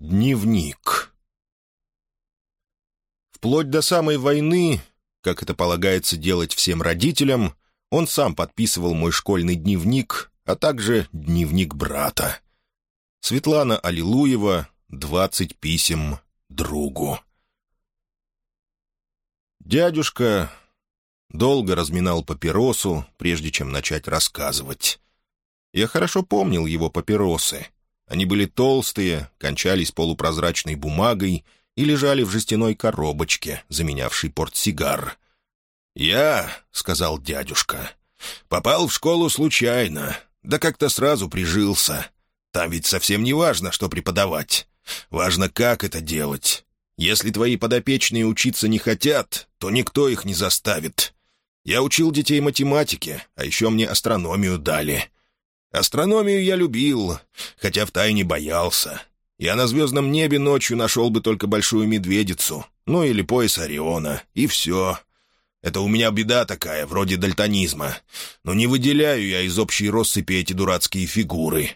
Дневник Вплоть до самой войны, как это полагается делать всем родителям, он сам подписывал мой школьный дневник, а также дневник брата. Светлана Аллилуева, «Двадцать писем другу». Дядюшка долго разминал папиросу, прежде чем начать рассказывать. Я хорошо помнил его папиросы. Они были толстые, кончались полупрозрачной бумагой и лежали в жестяной коробочке, заменявшей портсигар. «Я», — сказал дядюшка, — «попал в школу случайно, да как-то сразу прижился. Там ведь совсем не важно, что преподавать. Важно, как это делать. Если твои подопечные учиться не хотят, то никто их не заставит. Я учил детей математике, а еще мне астрономию дали. Астрономию я любил, хотя втайне боялся. Я на звездном небе ночью нашел бы только большую медведицу, ну или пояс Ориона, и все. Это у меня беда такая, вроде дальтонизма. Но не выделяю я из общей россыпи эти дурацкие фигуры.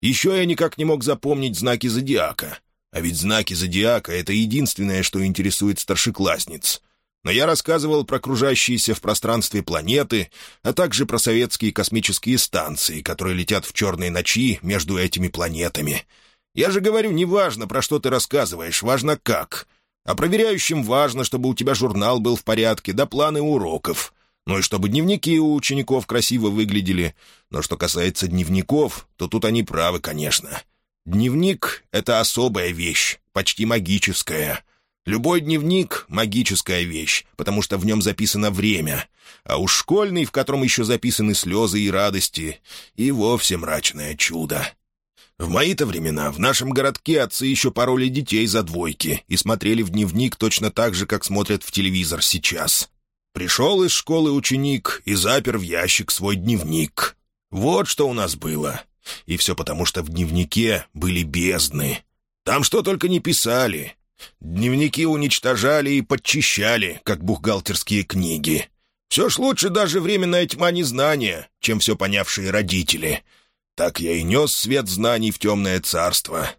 Еще я никак не мог запомнить знаки зодиака. А ведь знаки зодиака — это единственное, что интересует старшеклассниц. Но я рассказывал про кружащиеся в пространстве планеты, а также про советские космические станции, которые летят в черной ночи между этими планетами. Я же говорю, не важно, про что ты рассказываешь, важно как. А проверяющим важно, чтобы у тебя журнал был в порядке, да планы уроков. Ну и чтобы дневники у учеников красиво выглядели. Но что касается дневников, то тут они правы, конечно. Дневник — это особая вещь, почти магическая. Любой дневник — магическая вещь, потому что в нем записано время. А уж школьный, в котором еще записаны слезы и радости, и вовсе мрачное чудо. В мои-то времена в нашем городке отцы еще пороли детей за двойки и смотрели в дневник точно так же, как смотрят в телевизор сейчас. Пришел из школы ученик и запер в ящик свой дневник. Вот что у нас было. И все потому, что в дневнике были бездны. Там что только не писали. Дневники уничтожали и подчищали, как бухгалтерские книги. Все ж лучше даже временная тьма незнания, чем все понявшие родители. Так я и нес свет знаний в темное царство.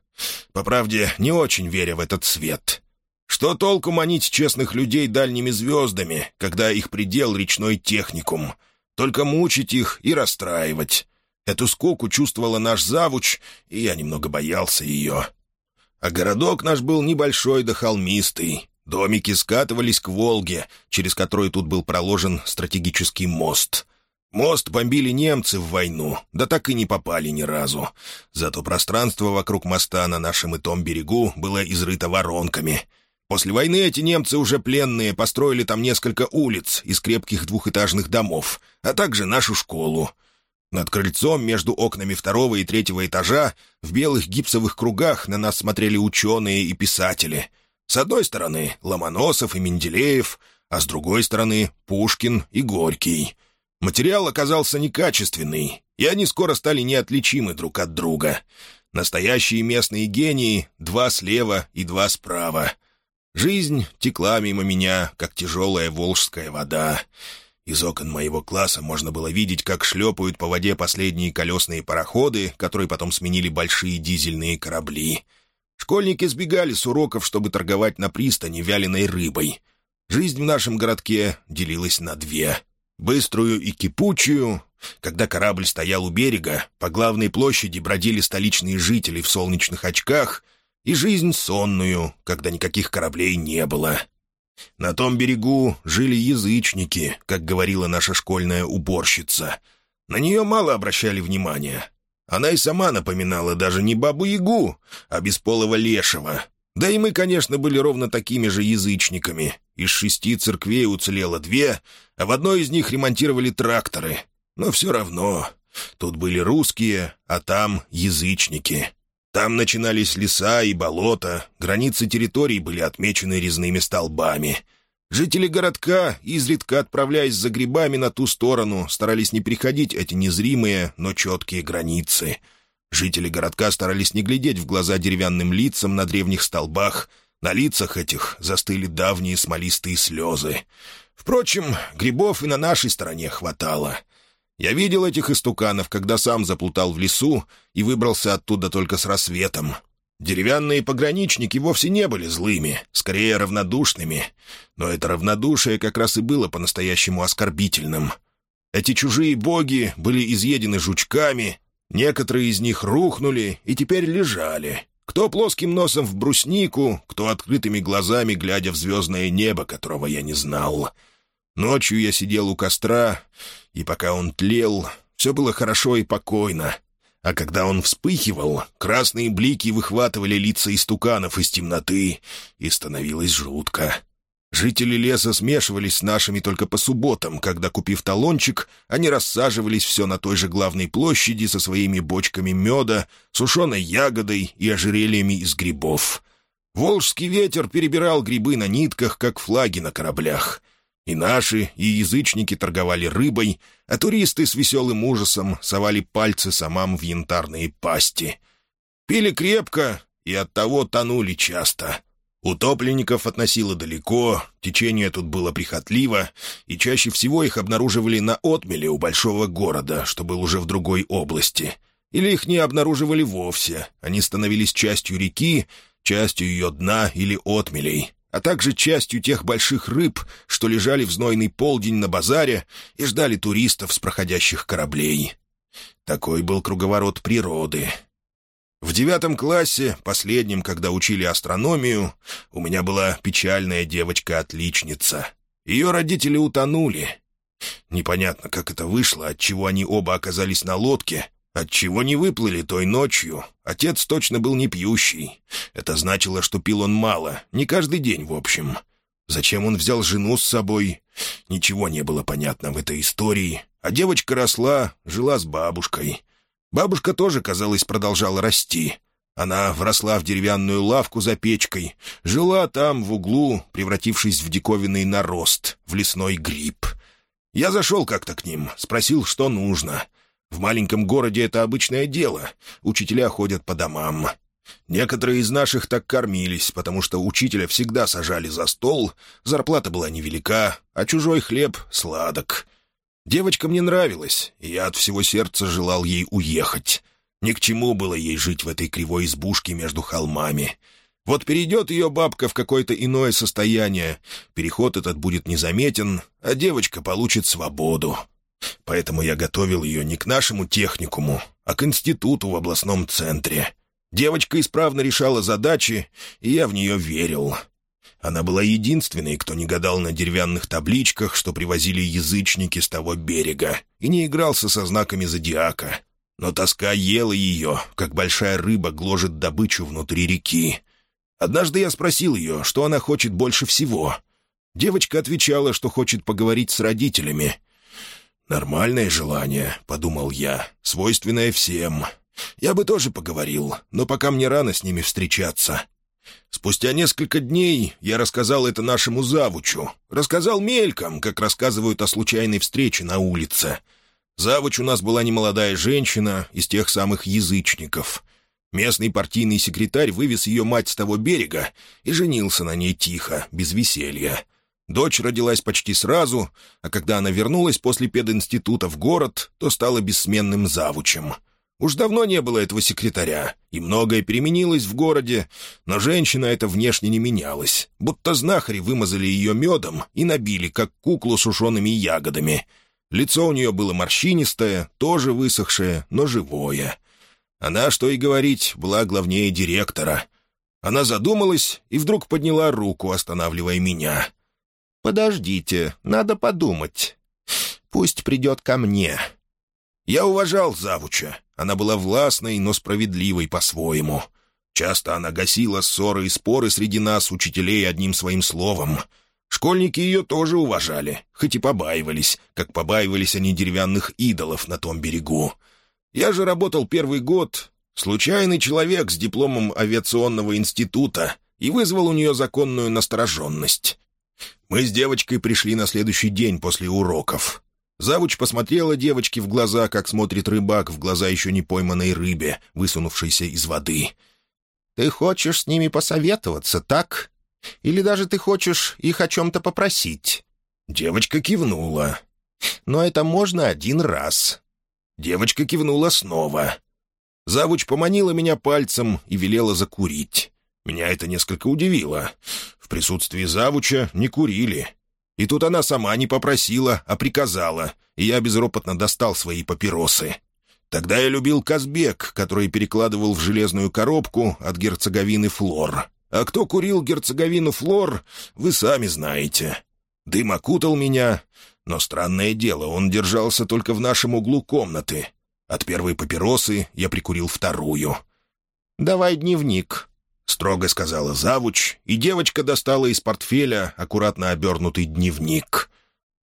По правде, не очень веря в этот свет. Что толку манить честных людей дальними звездами, когда их предел — речной техникум? Только мучить их и расстраивать. Эту скуку чувствовала наш завуч, и я немного боялся ее. А городок наш был небольшой да холмистый. Домики скатывались к Волге, через который тут был проложен стратегический мост. Мост бомбили немцы в войну, да так и не попали ни разу. Зато пространство вокруг моста на нашем и том берегу было изрыто воронками. После войны эти немцы, уже пленные, построили там несколько улиц из крепких двухэтажных домов, а также нашу школу. Над крыльцом между окнами второго и третьего этажа в белых гипсовых кругах на нас смотрели ученые и писатели. С одной стороны — Ломоносов и Менделеев, а с другой стороны — Пушкин и Горький. Материал оказался некачественный, и они скоро стали неотличимы друг от друга. Настоящие местные гении — два слева и два справа. Жизнь текла мимо меня, как тяжелая волжская вода. Из окон моего класса можно было видеть, как шлепают по воде последние колесные пароходы, которые потом сменили большие дизельные корабли. Школьники сбегали с уроков, чтобы торговать на пристани вяленой рыбой. Жизнь в нашем городке делилась на две. Быструю и кипучую. Когда корабль стоял у берега, по главной площади бродили столичные жители в солнечных очках, и жизнь сонную, когда никаких кораблей не было. На том берегу жили язычники, как говорила наша школьная уборщица. На нее мало обращали внимания. Она и сама напоминала даже не бабу-ягу, а бесполого лешего. Да и мы, конечно, были ровно такими же язычниками. Из шести церквей уцелело две, а в одной из них ремонтировали тракторы. Но все равно, тут были русские, а там язычники. Там начинались леса и болота, границы территорий были отмечены резными столбами. Жители городка, изредка отправляясь за грибами на ту сторону, старались не приходить эти незримые, но четкие границы. Жители городка старались не глядеть в глаза деревянным лицам на древних столбах. На лицах этих застыли давние смолистые слезы. Впрочем, грибов и на нашей стороне хватало — я видел этих истуканов, когда сам заплутал в лесу и выбрался оттуда только с рассветом. Деревянные пограничники вовсе не были злыми, скорее равнодушными. Но это равнодушие как раз и было по-настоящему оскорбительным. Эти чужие боги были изъедены жучками, некоторые из них рухнули и теперь лежали. Кто плоским носом в бруснику, кто открытыми глазами, глядя в звездное небо, которого я не знал. Ночью я сидел у костра, и пока он тлел, все было хорошо и покойно — а когда он вспыхивал, красные блики выхватывали лица истуканов из темноты, и становилось жутко. Жители леса смешивались с нашими только по субботам, когда, купив талончик, они рассаживались все на той же главной площади со своими бочками меда, сушеной ягодой и ожерельями из грибов. Волжский ветер перебирал грибы на нитках, как флаги на кораблях. И наши, и язычники торговали рыбой, а туристы с веселым ужасом совали пальцы самам в янтарные пасти. Пили крепко и оттого тонули часто. Утопленников относило далеко, течение тут было прихотливо, и чаще всего их обнаруживали на отмеле у большого города, что был уже в другой области. Или их не обнаруживали вовсе, они становились частью реки, частью ее дна или отмелей, а также частью тех больших рыб, что лежали в знойный полдень на базаре и ждали туристов с проходящих кораблей. Такой был круговорот природы. В девятом классе, последнем, когда учили астрономию, у меня была печальная девочка-отличница. Ее родители утонули. Непонятно, как это вышло, отчего они оба оказались на лодке, Отчего не выплыли той ночью? Отец точно был не пьющий. Это значило, что пил он мало, не каждый день, в общем. Зачем он взял жену с собой? Ничего не было понятно в этой истории. А девочка росла, жила с бабушкой. Бабушка тоже, казалось, продолжала расти. Она вросла в деревянную лавку за печкой, жила там, в углу, превратившись в диковинный нарост, в лесной гриб. Я зашел как-то к ним, спросил, что нужно — в маленьком городе это обычное дело. Учителя ходят по домам. Некоторые из наших так кормились, потому что учителя всегда сажали за стол, зарплата была невелика, а чужой хлеб — сладок. Девочка мне нравилась, и я от всего сердца желал ей уехать. Ни к чему было ей жить в этой кривой избушке между холмами. Вот перейдет ее бабка в какое-то иное состояние, переход этот будет незаметен, а девочка получит свободу. Поэтому я готовил ее не к нашему техникуму, а к институту в областном центре. Девочка исправно решала задачи, и я в нее верил. Она была единственной, кто не гадал на деревянных табличках, что привозили язычники с того берега, и не игрался со знаками зодиака. Но тоска ела ее, как большая рыба гложет добычу внутри реки. Однажды я спросил ее, что она хочет больше всего. Девочка отвечала, что хочет поговорить с родителями — «Нормальное желание», — подумал я, — «свойственное всем. Я бы тоже поговорил, но пока мне рано с ними встречаться». Спустя несколько дней я рассказал это нашему завучу. Рассказал мельком, как рассказывают о случайной встрече на улице. Завуч у нас была немолодая женщина из тех самых язычников. Местный партийный секретарь вывез ее мать с того берега и женился на ней тихо, без веселья. Дочь родилась почти сразу, а когда она вернулась после пединститута в город, то стала бессменным завучем. Уж давно не было этого секретаря, и многое переменилось в городе, но женщина эта внешне не менялась, будто знахари вымазали ее медом и набили, как куклу сушеными ягодами. Лицо у нее было морщинистое, тоже высохшее, но живое. Она, что и говорить, была главнее директора. Она задумалась и вдруг подняла руку, останавливая меня — «Подождите, надо подумать. Пусть придет ко мне». Я уважал завуча. Она была властной, но справедливой по-своему. Часто она гасила ссоры и споры среди нас, учителей, одним своим словом. Школьники ее тоже уважали, хоть и побаивались, как побаивались они деревянных идолов на том берегу. Я же работал первый год, случайный человек с дипломом авиационного института, и вызвал у нее законную настороженность. Мы с девочкой пришли на следующий день после уроков. Завуч посмотрела девочке в глаза, как смотрит рыбак в глаза еще не пойманной рыбе, высунувшейся из воды. «Ты хочешь с ними посоветоваться, так? Или даже ты хочешь их о чем-то попросить?» Девочка кивнула. «Но это можно один раз». Девочка кивнула снова. Завуч поманила меня пальцем и велела закурить. Меня это несколько удивило. Присутствии завуча не курили. И тут она сама не попросила, а приказала, и я безропотно достал свои папиросы. Тогда я любил Казбек, который перекладывал в железную коробку от герцоговины флор. А кто курил герцоговину флор, вы сами знаете. Дым окутал меня, но странное дело, он держался только в нашем углу комнаты. От первой папиросы я прикурил вторую. «Давай дневник», — строго сказала завуч, и девочка достала из портфеля аккуратно обернутый дневник.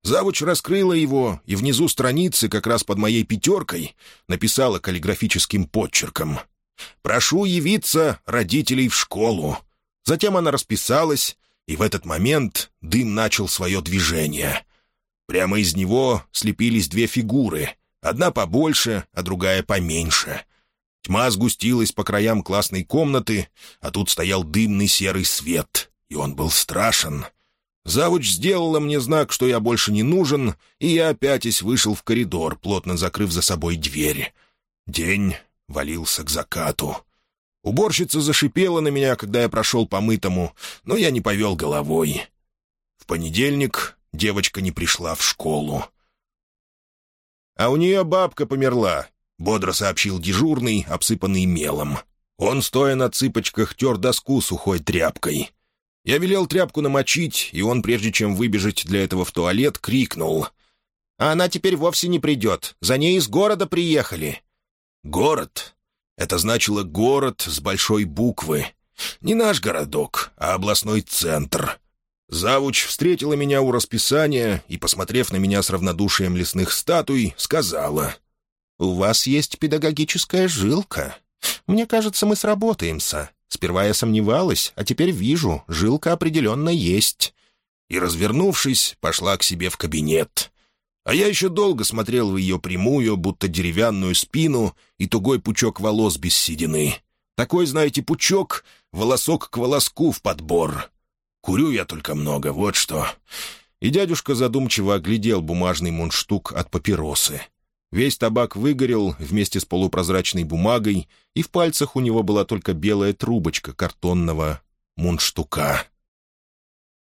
Завуч раскрыла его, и внизу страницы, как раз под моей пятеркой, написала каллиграфическим подчерком «Прошу явиться родителей в школу». Затем она расписалась, и в этот момент дым начал свое движение. Прямо из него слепились две фигуры, одна побольше, а другая поменьше. Тьма сгустилась по краям классной комнаты, а тут стоял дымный серый свет, и он был страшен. Завуч сделала мне знак, что я больше не нужен, и я опятись вышел в коридор, плотно закрыв за собой дверь. День валился к закату. Уборщица зашипела на меня, когда я прошел помытому, но я не повел головой. В понедельник девочка не пришла в школу. «А у нее бабка померла», — бодро сообщил дежурный, обсыпанный мелом. Он, стоя на цыпочках, тер доску сухой тряпкой. Я велел тряпку намочить, и он, прежде чем выбежать для этого в туалет, крикнул. «А она теперь вовсе не придет. За ней из города приехали». «Город?» Это значило «город» с большой буквы. Не наш городок, а областной центр. Завуч встретила меня у расписания и, посмотрев на меня с равнодушием лесных статуй, сказала. «У вас есть педагогическая жилка. Мне кажется, мы сработаемся. Сперва я сомневалась, а теперь вижу, жилка определенно есть». И, развернувшись, пошла к себе в кабинет. А я еще долго смотрел в ее прямую, будто деревянную спину и тугой пучок волос без седины. Такой, знаете, пучок, волосок к волоску в подбор. Курю я только много, вот что». И дядюшка задумчиво оглядел бумажный мундштук от папиросы. Весь табак выгорел вместе с полупрозрачной бумагой, и в пальцах у него была только белая трубочка картонного мундштука.